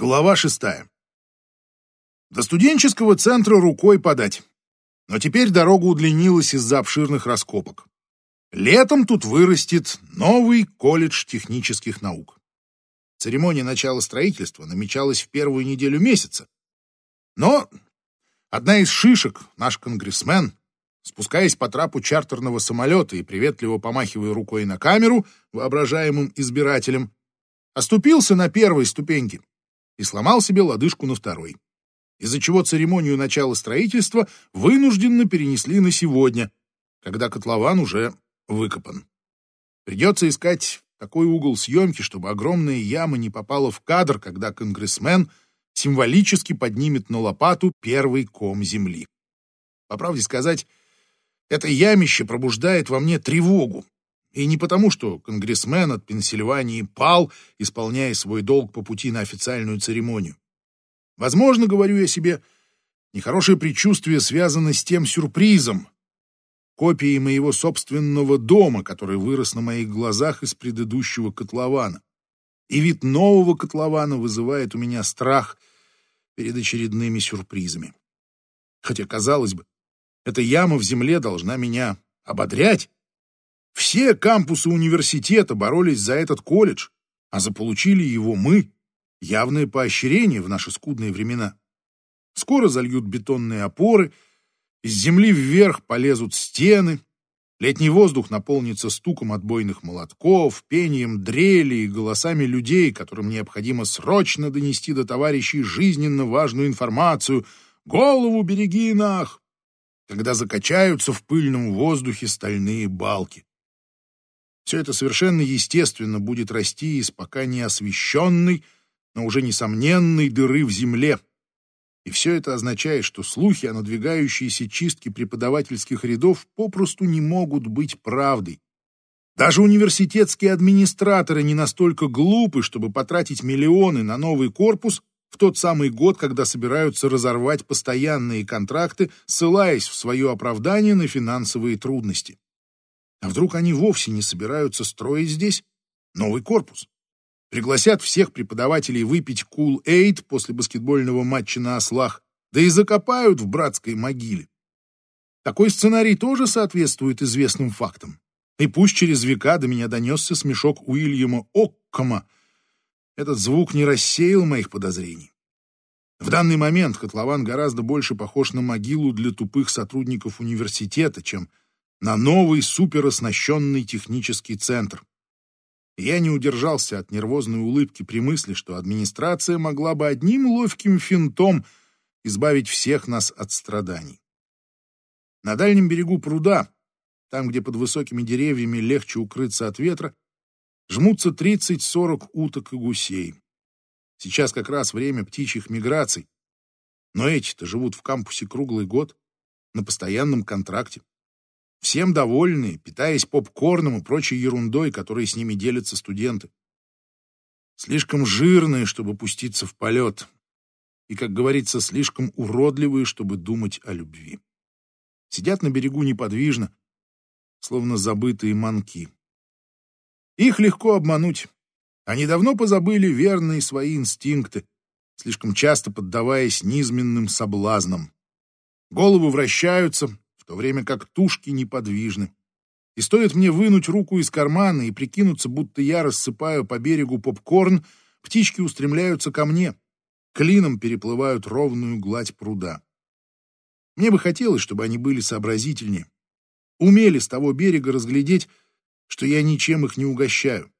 Глава шестая. До студенческого центра рукой подать. Но теперь дорога удлинилась из-за обширных раскопок. Летом тут вырастет новый колледж технических наук. Церемония начала строительства намечалась в первую неделю месяца. Но одна из шишек, наш конгрессмен, спускаясь по трапу чартерного самолета и приветливо помахивая рукой на камеру воображаемым избирателем, оступился на первой ступеньке и сломал себе лодыжку на второй, из-за чего церемонию начала строительства вынужденно перенесли на сегодня, когда котлован уже выкопан. Придется искать такой угол съемки, чтобы огромная яма не попала в кадр, когда конгрессмен символически поднимет на лопату первый ком земли. По правде сказать, это ямище пробуждает во мне тревогу, и не потому, что конгрессмен от Пенсильвании пал, исполняя свой долг по пути на официальную церемонию. Возможно, говорю я себе, нехорошее предчувствие связано с тем сюрпризом, копией моего собственного дома, который вырос на моих глазах из предыдущего котлована. И вид нового котлована вызывает у меня страх перед очередными сюрпризами. Хотя, казалось бы, эта яма в земле должна меня ободрять, все кампусы университета боролись за этот колледж, а заполучили его мы. Явное поощрение в наши скудные времена. Скоро зальют бетонные опоры, из земли вверх полезут стены, летний воздух наполнится стуком отбойных молотков, пением дрели и голосами людей, которым необходимо срочно донести до товарищей жизненно важную информацию. «Голову береги, нах!» когда закачаются в пыльном воздухе стальные балки. Все это совершенно естественно будет расти из пока не освещенной, но уже несомненной дыры в земле. И все это означает, что слухи о надвигающейся чистке преподавательских рядов попросту не могут быть правдой. Даже университетские администраторы не настолько глупы, чтобы потратить миллионы на новый корпус в тот самый год, когда собираются разорвать постоянные контракты, ссылаясь в свое оправдание на финансовые трудности. А вдруг они вовсе не собираются строить здесь новый корпус? Пригласят всех преподавателей выпить Aid после баскетбольного матча на ослах, да и закопают в братской могиле. Такой сценарий тоже соответствует известным фактам. И пусть через века до меня донесся смешок Уильяма Оккома, этот звук не рассеял моих подозрений. В данный момент котлован гораздо больше похож на могилу для тупых сотрудников университета, чем на новый супероснащенный технический центр. я не удержался от нервозной улыбки при мысли, что администрация могла бы одним ловким финтом избавить всех нас от страданий. На дальнем берегу пруда, там, где под высокими деревьями легче укрыться от ветра, жмутся 30-40 уток и гусей. Сейчас как раз время птичьих миграций. Но эти-то живут в кампусе круглый год, на постоянном контракте. Всем довольны, питаясь попкорном и прочей ерундой, которой с ними делятся студенты. Слишком жирные, чтобы пуститься в полет. И, как говорится, слишком уродливые, чтобы думать о любви. Сидят на берегу неподвижно, словно забытые манки. Их легко обмануть. Они давно позабыли верные свои инстинкты, слишком часто поддаваясь низменным соблазнам. Головы вращаются, то время как тушки неподвижны. И стоит мне вынуть руку из кармана и прикинуться, будто я рассыпаю по берегу попкорн, птички устремляются ко мне, клином переплывают ровную гладь пруда. Мне бы хотелось, чтобы они были сообразительнее, умели с того берега разглядеть, что я ничем их не угощаю.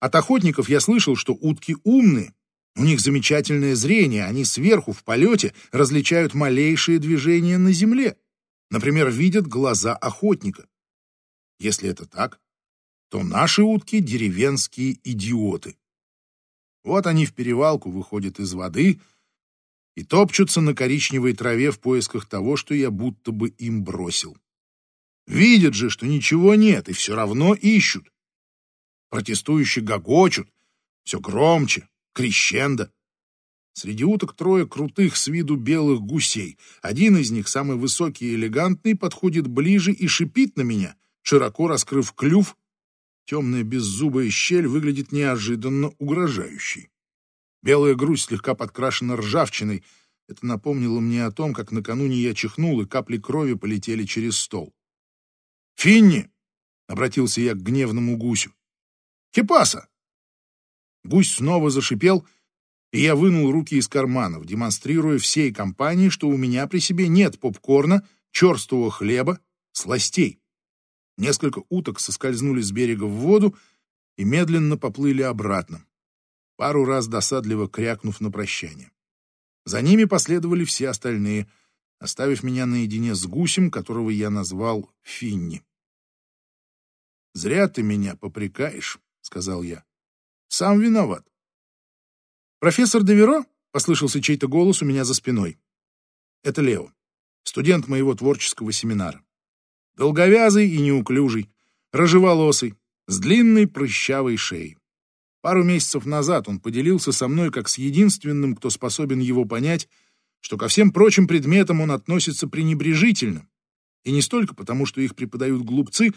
От охотников я слышал, что утки умные, у них замечательное зрение, они сверху в полете различают малейшие движения на земле. Например, видят глаза охотника. Если это так, то наши утки — деревенские идиоты. Вот они в перевалку выходят из воды и топчутся на коричневой траве в поисках того, что я будто бы им бросил. Видят же, что ничего нет, и все равно ищут. Протестующие гогочут, все громче, крещендо. Среди уток трое крутых с виду белых гусей. Один из них, самый высокий и элегантный, подходит ближе и шипит на меня, широко раскрыв клюв. Темная беззубая щель выглядит неожиданно угрожающей. Белая грудь слегка подкрашена ржавчиной. Это напомнило мне о том, как накануне я чихнул, и капли крови полетели через стол. «Финни!» — обратился я к гневному гусю. «Кепаса!» Гусь снова зашипел, и я вынул руки из карманов, демонстрируя всей компании, что у меня при себе нет попкорна, черствого хлеба, сластей. Несколько уток соскользнули с берега в воду и медленно поплыли обратно, пару раз досадливо крякнув на прощание. За ними последовали все остальные, оставив меня наедине с гусем, которого я назвал Финни. «Зря ты меня попрекаешь», — сказал я. «Сам виноват». «Профессор Деверо?» — послышался чей-то голос у меня за спиной. «Это Лео, студент моего творческого семинара. Долговязый и неуклюжий, рыжеволосый, с длинной прыщавой шеей. Пару месяцев назад он поделился со мной как с единственным, кто способен его понять, что ко всем прочим предметам он относится пренебрежительно, и не столько потому, что их преподают глупцы,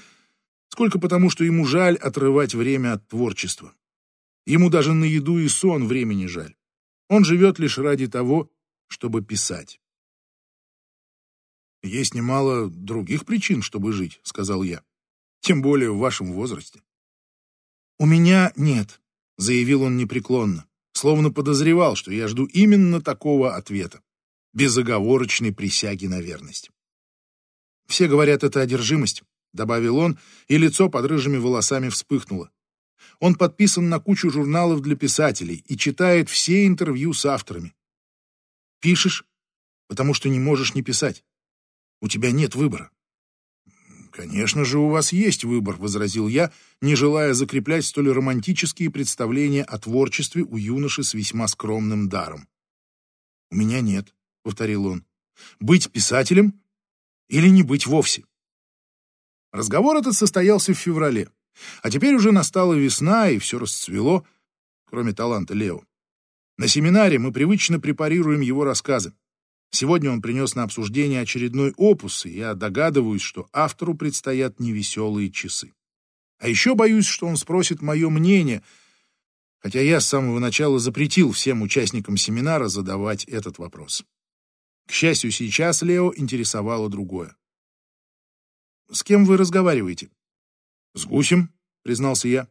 сколько потому, что ему жаль отрывать время от творчества. Ему даже на еду и сон времени жаль. Он живет лишь ради того, чтобы писать. «Есть немало других причин, чтобы жить», — сказал я. «Тем более в вашем возрасте». «У меня нет», — заявил он непреклонно, словно подозревал, что я жду именно такого ответа, безоговорочной присяги на верность. «Все говорят, это одержимость», — добавил он, и лицо под рыжими волосами вспыхнуло. Он подписан на кучу журналов для писателей и читает все интервью с авторами. Пишешь, потому что не можешь не писать. У тебя нет выбора. «Конечно же, у вас есть выбор», — возразил я, не желая закреплять столь романтические представления о творчестве у юноши с весьма скромным даром. «У меня нет», — повторил он. «Быть писателем или не быть вовсе?» Разговор этот состоялся в феврале, а теперь уже настала весна, и все расцвело, кроме таланта Лео. На семинаре мы привычно препарируем его рассказы. Сегодня он принес на обсуждение очередной опус, и я догадываюсь, что автору предстоят невеселые часы. А еще боюсь, что он спросит мое мнение, хотя я с самого начала запретил всем участникам семинара задавать этот вопрос. К счастью, сейчас Лео интересовало другое. «С кем вы разговариваете?» «С гусем», — признался я.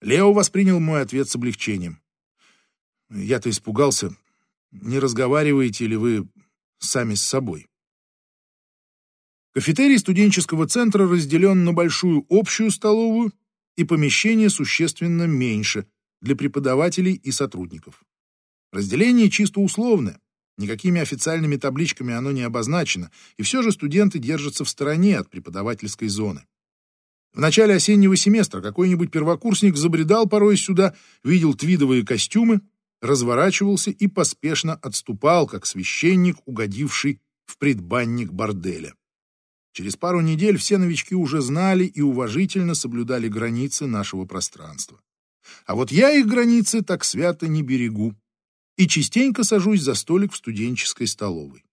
Лео воспринял мой ответ с облегчением. Я-то испугался, не разговариваете ли вы сами с собой? Кафетерий студенческого центра разделен на большую общую столовую и помещение существенно меньше для преподавателей и сотрудников. Разделение чисто условное, никакими официальными табличками оно не обозначено, и все же студенты держатся в стороне от преподавательской зоны. В начале осеннего семестра какой-нибудь первокурсник забредал порой сюда, видел твидовые костюмы, разворачивался и поспешно отступал, как священник, угодивший в предбанник борделя. Через пару недель все новички уже знали и уважительно соблюдали границы нашего пространства. А вот я их границы так свято не берегу и частенько сажусь за столик в студенческой столовой.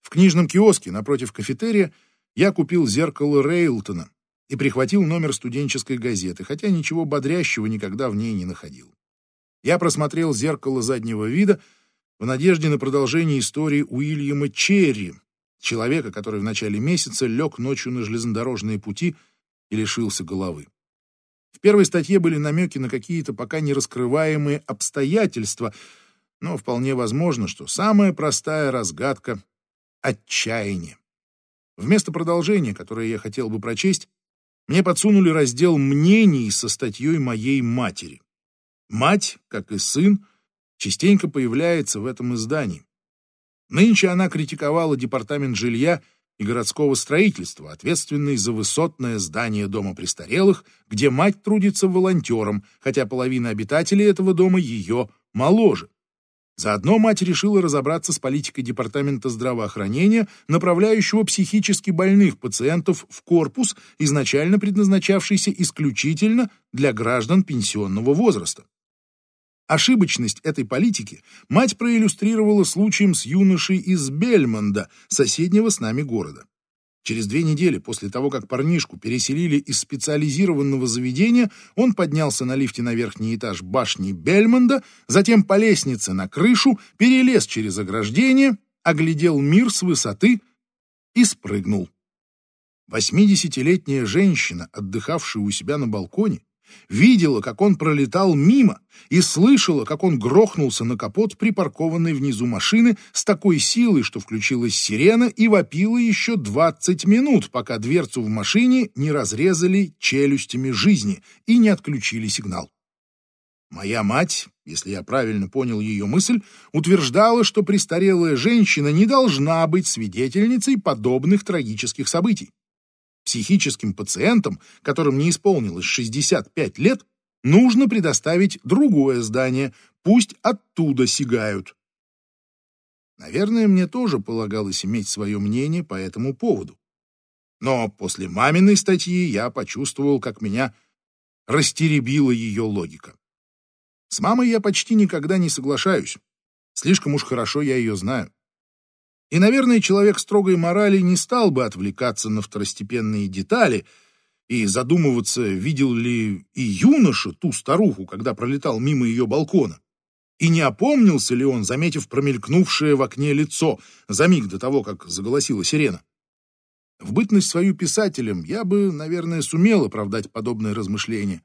В книжном киоске напротив кафетерия я купил зеркало Рейлтона и прихватил номер студенческой газеты, хотя ничего бодрящего никогда в ней не находил. Я просмотрел зеркало заднего вида в надежде на продолжение истории Уильяма Черри, человека, который в начале месяца лег ночью на железнодорожные пути и лишился головы. В первой статье были намеки на какие-то пока не раскрываемые обстоятельства, но вполне возможно, что самая простая разгадка — отчаяние. Вместо продолжения, которое я хотел бы прочесть, мне подсунули раздел мнений со статьей моей матери. Мать, как и сын, частенько появляется в этом издании. Нынче она критиковала департамент жилья и городского строительства, ответственный за высотное здание дома престарелых, где мать трудится волонтером, хотя половина обитателей этого дома ее моложе. Заодно мать решила разобраться с политикой департамента здравоохранения, направляющего психически больных пациентов в корпус, изначально предназначавшийся исключительно для граждан пенсионного возраста. Ошибочность этой политики мать проиллюстрировала случаем с юношей из Бельмонда, соседнего с нами города. Через две недели после того, как парнишку переселили из специализированного заведения, он поднялся на лифте на верхний этаж башни Бельмонда, затем по лестнице на крышу, перелез через ограждение, оглядел мир с высоты и спрыгнул. Восьмидесятилетняя женщина, отдыхавшая у себя на балконе, видела, как он пролетал мимо, и слышала, как он грохнулся на капот припаркованной внизу машины с такой силой, что включилась сирена и вопила еще двадцать минут, пока дверцу в машине не разрезали челюстями жизни и не отключили сигнал. Моя мать, если я правильно понял ее мысль, утверждала, что престарелая женщина не должна быть свидетельницей подобных трагических событий. Психическим пациентам, которым не исполнилось 65 лет, нужно предоставить другое здание, пусть оттуда сигают. Наверное, мне тоже полагалось иметь свое мнение по этому поводу. Но после маминой статьи я почувствовал, как меня растеребила ее логика. С мамой я почти никогда не соглашаюсь. Слишком уж хорошо я ее знаю. И, наверное, человек строгой морали не стал бы отвлекаться на второстепенные детали и задумываться, видел ли и юноша ту старуху, когда пролетал мимо ее балкона. И не опомнился ли он, заметив промелькнувшее в окне лицо за миг до того, как заголосила сирена. В бытность свою писателем я бы, наверное, сумел оправдать подобное размышление,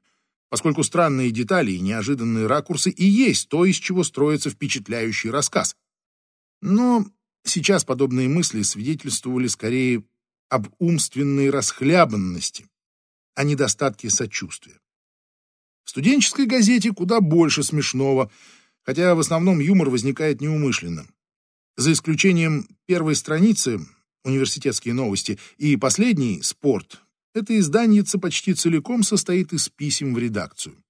поскольку странные детали и неожиданные ракурсы и есть то, из чего строится впечатляющий рассказ. Но Сейчас подобные мысли свидетельствовали скорее об умственной расхлябанности, а недостатке сочувствия. В студенческой газете куда больше смешного, хотя в основном юмор возникает неумышленно. За исключением первой страницы «Университетские новости» и последней «Спорт», это изданиеце почти целиком состоит из писем в редакцию.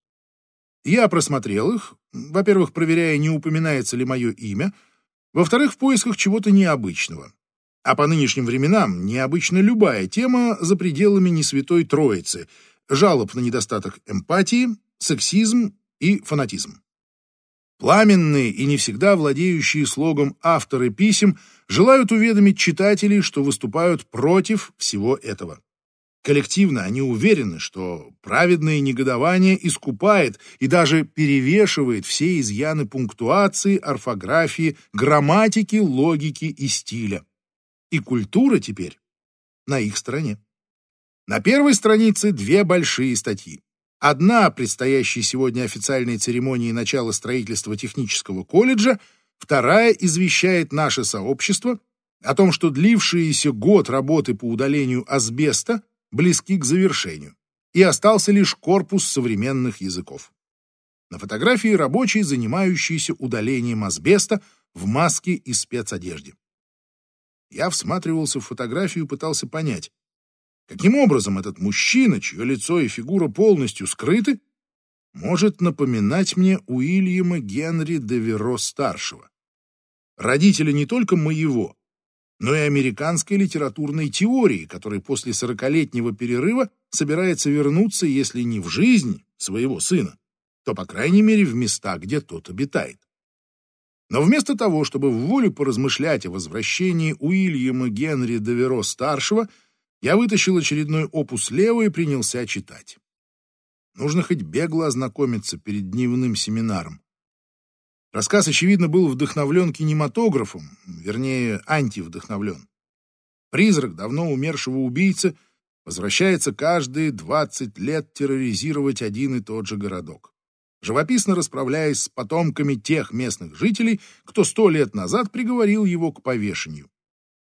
Я просмотрел их, во-первых, проверяя, не упоминается ли мое имя — во-вторых, в поисках чего-то необычного. А по нынешним временам необычна любая тема за пределами несвятой троицы, жалоб на недостаток эмпатии, сексизм и фанатизм. Пламенные и не всегда владеющие слогом авторы писем желают уведомить читателей, что выступают против всего этого. Коллективно они уверены, что праведное негодование искупает и даже перевешивает все изъяны пунктуации, орфографии, грамматики, логики и стиля. И культура теперь на их стороне. На первой странице две большие статьи. Одна о предстоящей сегодня официальной церемонии начала строительства технического колледжа, вторая извещает наше сообщество о том, что длившиеся год работы по удалению асбеста близки к завершению, и остался лишь корпус современных языков. На фотографии рабочий, занимающийся удалением асбеста в маске и спецодежде. Я всматривался в фотографию и пытался понять, каким образом этот мужчина, чье лицо и фигура полностью скрыты, может напоминать мне Уильяма Генри де Веро-старшего. Родителя не только моего, но и американской литературной теории, которая после сорокалетнего перерыва собирается вернуться, если не в жизнь своего сына, то, по крайней мере, в места, где тот обитает. Но вместо того, чтобы в волю поразмышлять о возвращении Уильяма Генри Деверо-старшего, я вытащил очередной опус Лео и принялся читать. Нужно хоть бегло ознакомиться перед дневным семинаром. Рассказ, очевидно, был вдохновлен кинематографом, вернее, антивдохновлен. Призрак давно умершего убийцы возвращается каждые 20 лет терроризировать один и тот же городок, живописно расправляясь с потомками тех местных жителей, кто сто лет назад приговорил его к повешению.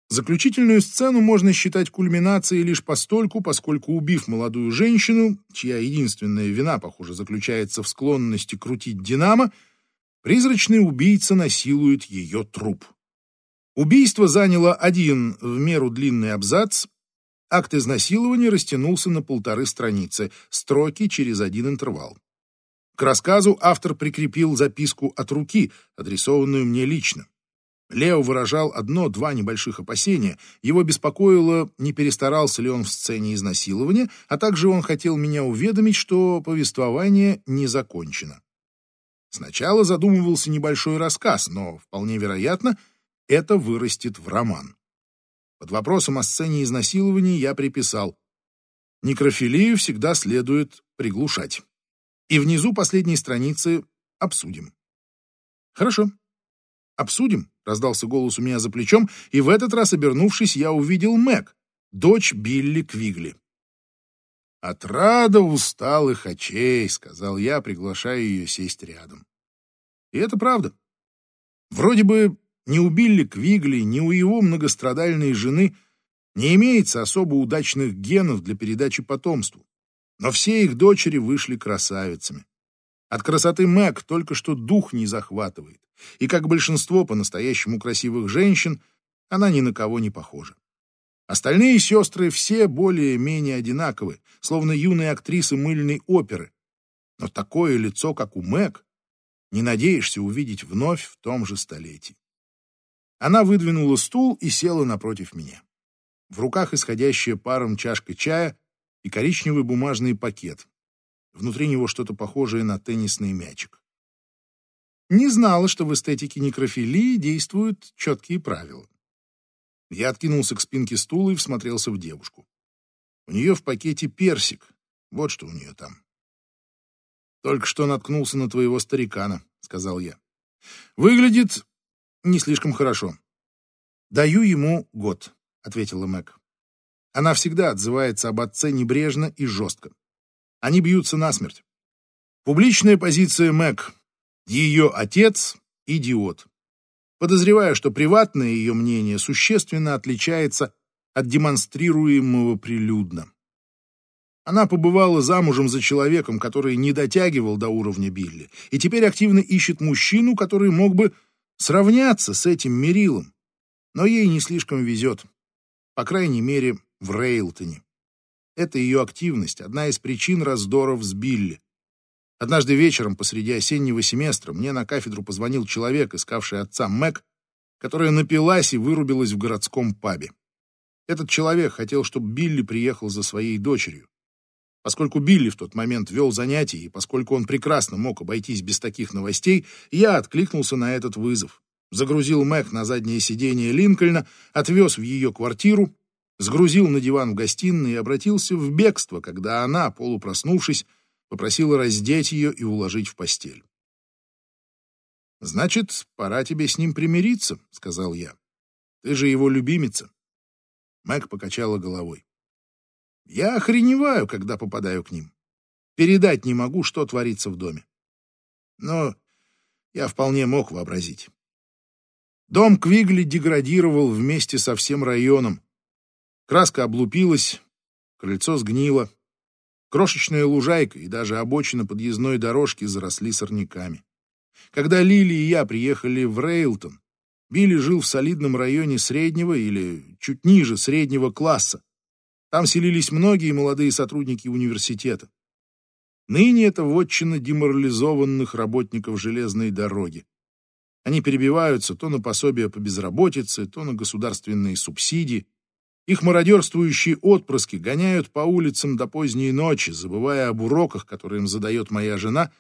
Заключительную сцену можно считать кульминацией лишь постольку, поскольку, убив молодую женщину, чья единственная вина, похоже, заключается в склонности крутить динамо, Призрачный убийца насилует ее труп. Убийство заняло один в меру длинный абзац. Акт изнасилования растянулся на полторы страницы, строки через один интервал. К рассказу автор прикрепил записку от руки, адресованную мне лично. Лео выражал одно-два небольших опасения. Его беспокоило, не перестарался ли он в сцене изнасилования, а также он хотел меня уведомить, что повествование не закончено. Сначала задумывался небольшой рассказ, но, вполне вероятно, это вырастет в роман. Под вопросом о сцене изнасилования я приписал «Некрофилию всегда следует приглушать». И внизу последней страницы «Обсудим». «Хорошо, обсудим», — раздался голос у меня за плечом, и в этот раз, обернувшись, я увидел Мэг, дочь Билли Квигли. «Отрада усталых очей», — сказал я, приглашая ее сесть рядом. И это правда. Вроде бы ни у Билли Квигли, ни у его многострадальной жены не имеется особо удачных генов для передачи потомству, но все их дочери вышли красавицами. От красоты Мэг только что дух не захватывает, и, как большинство по-настоящему красивых женщин, она ни на кого не похожа. Остальные сестры все более-менее одинаковы, словно юные актрисы мыльной оперы. Но такое лицо, как у Мэг, не надеешься увидеть вновь в том же столетии. Она выдвинула стул и села напротив меня. В руках исходящая паром чашка чая и коричневый бумажный пакет. Внутри него что-то похожее на теннисный мячик. Не знала, что в эстетике некрофилии действуют четкие правила. Я откинулся к спинке стула и всмотрелся в девушку. У нее в пакете персик. Вот что у нее там. «Только что наткнулся на твоего старикана», — сказал я. «Выглядит не слишком хорошо». «Даю ему год», — ответила Мэг. Она всегда отзывается об отце небрежно и жестко. Они бьются насмерть. Публичная позиция Мэг. Ее отец — идиот подозревая, что приватное ее мнение существенно отличается от демонстрируемого прилюдно. Она побывала замужем за человеком, который не дотягивал до уровня Билли, и теперь активно ищет мужчину, который мог бы сравняться с этим Мерилом. Но ей не слишком везет, по крайней мере, в Рейлтоне. Это ее активность, одна из причин раздоров с Билли. Однажды вечером посреди осеннего семестра мне на кафедру позвонил человек, искавший отца Мэг, которая напилась и вырубилась в городском пабе. Этот человек хотел, чтобы Билли приехал за своей дочерью. Поскольку Билли в тот момент вел занятия, и поскольку он прекрасно мог обойтись без таких новостей, я откликнулся на этот вызов. Загрузил Мэг на заднее сиденье Линкольна, отвез в ее квартиру, сгрузил на диван в гостиной и обратился в бегство, когда она, полупроснувшись, попросила раздеть ее и уложить в постель. «Значит, пора тебе с ним примириться», — сказал я. «Ты же его любимица». Мэг покачала головой. «Я охреневаю, когда попадаю к ним. Передать не могу, что творится в доме. Но я вполне мог вообразить. Дом Квигли деградировал вместе со всем районом. Краска облупилась, крыльцо сгнило, Крошечная лужайка и даже обочина подъездной дорожки заросли сорняками. Когда Лили и я приехали в Рейлтон, Билли жил в солидном районе среднего или чуть ниже среднего класса. Там селились многие молодые сотрудники университета. Ныне это вотчина деморализованных работников железной дороги. Они перебиваются то на пособия по безработице, то на государственные субсидии, их мародерствующие отпрыски гоняют по улицам до поздней ночи, забывая об уроках, которые им задает моя жена,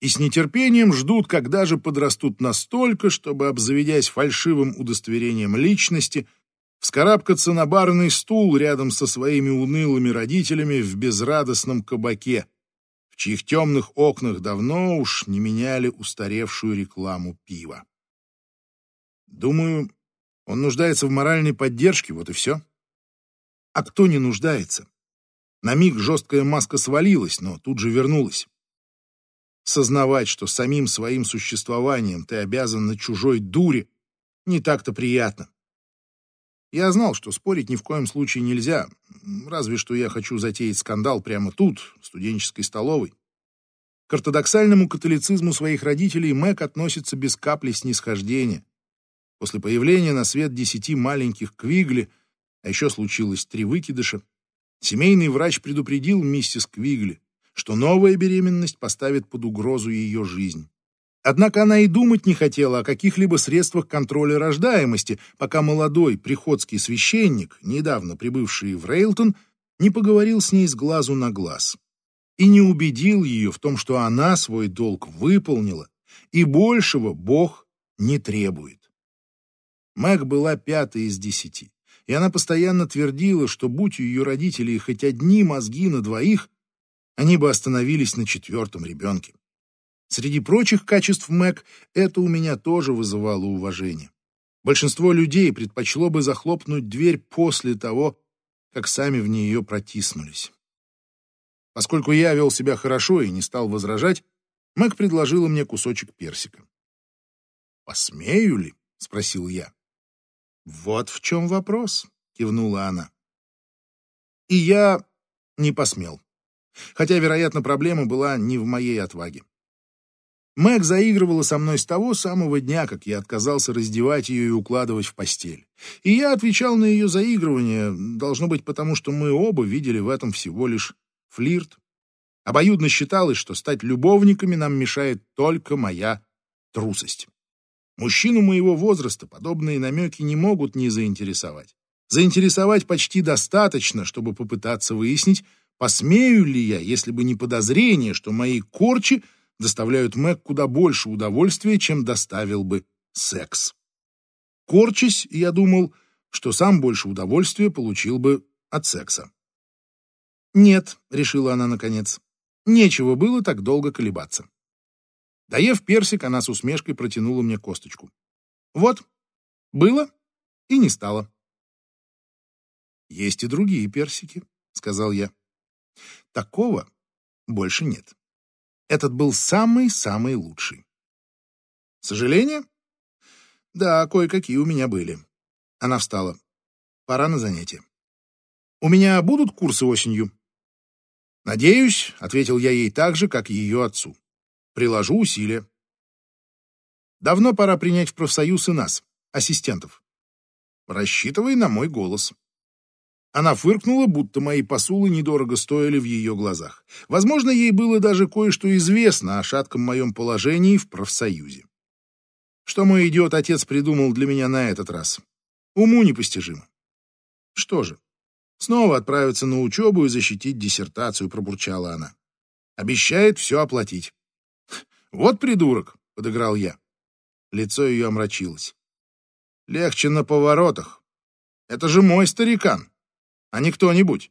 и с нетерпением ждут, когда же подрастут настолько, чтобы, обзаведясь фальшивым удостоверением личности, вскарабкаться на барный стул рядом со своими унылыми родителями в безрадостном кабаке, в чьих темных окнах давно уж не меняли устаревшую рекламу пива. Думаю, он нуждается в моральной поддержке, вот и все. А кто не нуждается? На миг жесткая маска свалилась, но тут же вернулась. Сознавать, что самим своим существованием ты обязан на чужой дуре, не так-то приятно. Я знал, что спорить ни в коем случае нельзя, разве что я хочу затеять скандал прямо тут, в студенческой столовой. К ортодоксальному католицизму своих родителей Мэг относится без капли снисхождения. После появления на свет десяти маленьких Квигли — а еще случилось три выкидыша. Семейный врач предупредил миссис Квигли, что новая беременность поставит под угрозу ее жизнь. Однако она и думать не хотела о каких-либо средствах контроля рождаемости, пока молодой приходский священник, недавно прибывший в Рейлтон, не поговорил с ней с глазу на глаз и не убедил ее в том, что она свой долг выполнила, и большего Бог не требует. Мэг была пятой из десяти и она постоянно твердила, что будь у ее родителей хоть одни мозги на двоих, они бы остановились на четвертом ребенке. Среди прочих качеств Мэг это у меня тоже вызывало уважение. Большинство людей предпочло бы захлопнуть дверь после того, как сами в нее протиснулись. Поскольку я вел себя хорошо и не стал возражать, Мэг предложила мне кусочек персика. «Посмею ли?» — спросил я. «Вот в чем вопрос», — кивнула она. И я не посмел. Хотя, вероятно, проблема была не в моей отваге. Мэг заигрывала со мной с того самого дня, как я отказался раздевать ее и укладывать в постель. И я отвечал на ее заигрывание, должно быть потому, что мы оба видели в этом всего лишь флирт. Обоюдно считалось, что стать любовниками нам мешает только моя трусость. Мужчину моего возраста подобные намеки не могут не заинтересовать. Заинтересовать почти достаточно, чтобы попытаться выяснить, посмею ли я, если бы не подозрение, что мои корчи доставляют Мэг куда больше удовольствия, чем доставил бы секс. Корчась, я думал, что сам больше удовольствия получил бы от секса. «Нет», — решила она наконец, — «нечего было так долго колебаться». Доев персик, она с усмешкой протянула мне косточку. Вот, было и не стало. Есть и другие персики, сказал я. Такого больше нет. Этот был самый-самый лучший. Сожаление? Да, кое-какие у меня были. Она встала. Пора на занятия. У меня будут курсы осенью? Надеюсь, ответил я ей так же, как ее отцу. Приложу усилия. Давно пора принять в профсоюз и нас, ассистентов. Рассчитывай на мой голос. Она фыркнула, будто мои посулы недорого стоили в ее глазах. Возможно, ей было даже кое-что известно о шатком моем положении в профсоюзе. Что мой идиот-отец придумал для меня на этот раз? Уму непостижимо. Что же, снова отправиться на учебу и защитить диссертацию, пробурчала она. Обещает все оплатить. «Вот придурок!» — подыграл я. Лицо ее омрачилось. «Легче на поворотах. Это же мой старикан, а не кто-нибудь».